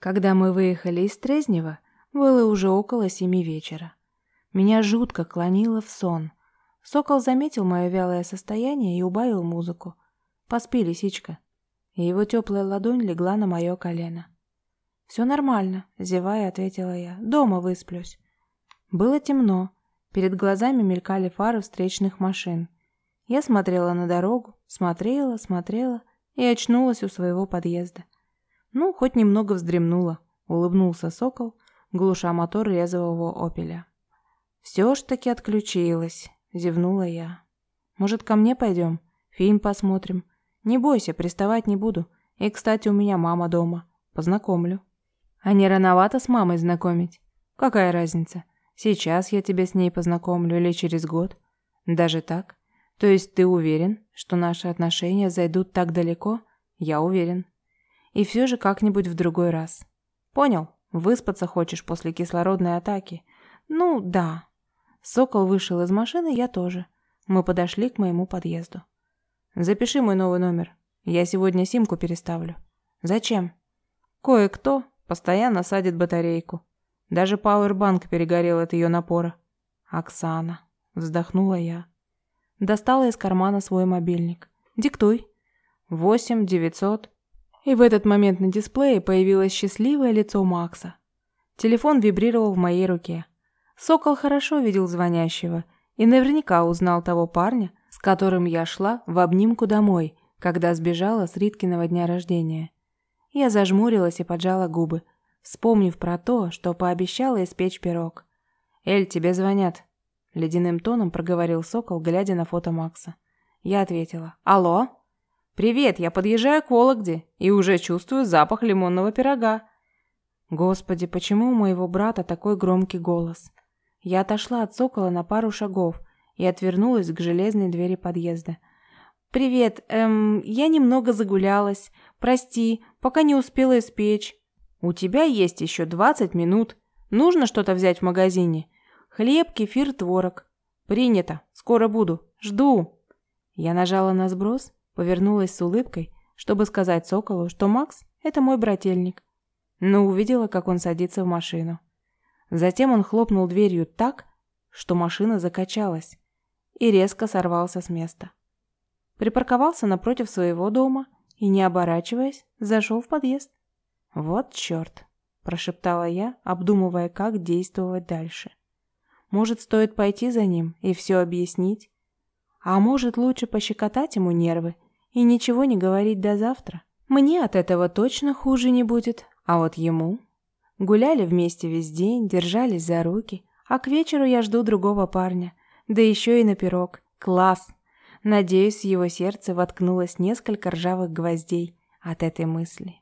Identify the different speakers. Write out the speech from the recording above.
Speaker 1: Когда мы выехали из Трезнева, было уже около семи вечера. Меня жутко клонило в сон. Сокол заметил мое вялое состояние и убавил музыку. «Поспи, лисичка». И его теплая ладонь легла на мое колено. «Все нормально», — зевая, ответила я. «Дома высплюсь». Было темно. Перед глазами мелькали фары встречных машин. Я смотрела на дорогу, смотрела, смотрела и очнулась у своего подъезда. Ну, хоть немного вздремнула, улыбнулся сокол, глуша мотор резвого опеля. Все ж таки отключилась, зевнула я. Может, ко мне пойдем? Фильм посмотрим. Не бойся, приставать не буду. И, кстати, у меня мама дома. Познакомлю. А не рановато с мамой знакомить? Какая разница? Сейчас я тебя с ней познакомлю или через год? Даже так? То есть ты уверен, что наши отношения зайдут так далеко? Я уверен. И все же как-нибудь в другой раз. Понял? Выспаться хочешь после кислородной атаки? Ну, да. Сокол вышел из машины, я тоже. Мы подошли к моему подъезду. Запиши мой новый номер. Я сегодня симку переставлю. Зачем? Кое-кто постоянно садит батарейку. Даже пауэрбанк перегорел от ее напора. Оксана. Вздохнула я. Достала из кармана свой мобильник. Диктуй. Восемь девятьсот и в этот момент на дисплее появилось счастливое лицо Макса. Телефон вибрировал в моей руке. Сокол хорошо видел звонящего и наверняка узнал того парня, с которым я шла в обнимку домой, когда сбежала с Риткиного дня рождения. Я зажмурилась и поджала губы, вспомнив про то, что пообещала испечь пирог. «Эль, тебе звонят», — ледяным тоном проговорил Сокол, глядя на фото Макса. Я ответила «Алло?» «Привет, я подъезжаю к Вологде и уже чувствую запах лимонного пирога». Господи, почему у моего брата такой громкий голос? Я отошла от сокола на пару шагов и отвернулась к железной двери подъезда. «Привет, эм, я немного загулялась. Прости, пока не успела испечь». «У тебя есть еще двадцать минут. Нужно что-то взять в магазине. Хлеб, кефир, творог». «Принято. Скоро буду. Жду». Я нажала на сброс Повернулась с улыбкой, чтобы сказать Соколу, что Макс – это мой брательник. Но увидела, как он садится в машину. Затем он хлопнул дверью так, что машина закачалась и резко сорвался с места. Припарковался напротив своего дома и, не оборачиваясь, зашел в подъезд. «Вот черт!» – прошептала я, обдумывая, как действовать дальше. «Может, стоит пойти за ним и все объяснить? А может, лучше пощекотать ему нервы и ничего не говорить до завтра? Мне от этого точно хуже не будет, а вот ему... Гуляли вместе весь день, держались за руки, а к вечеру я жду другого парня, да еще и на пирог. Класс! Надеюсь, в его сердце воткнулось несколько ржавых гвоздей от этой мысли.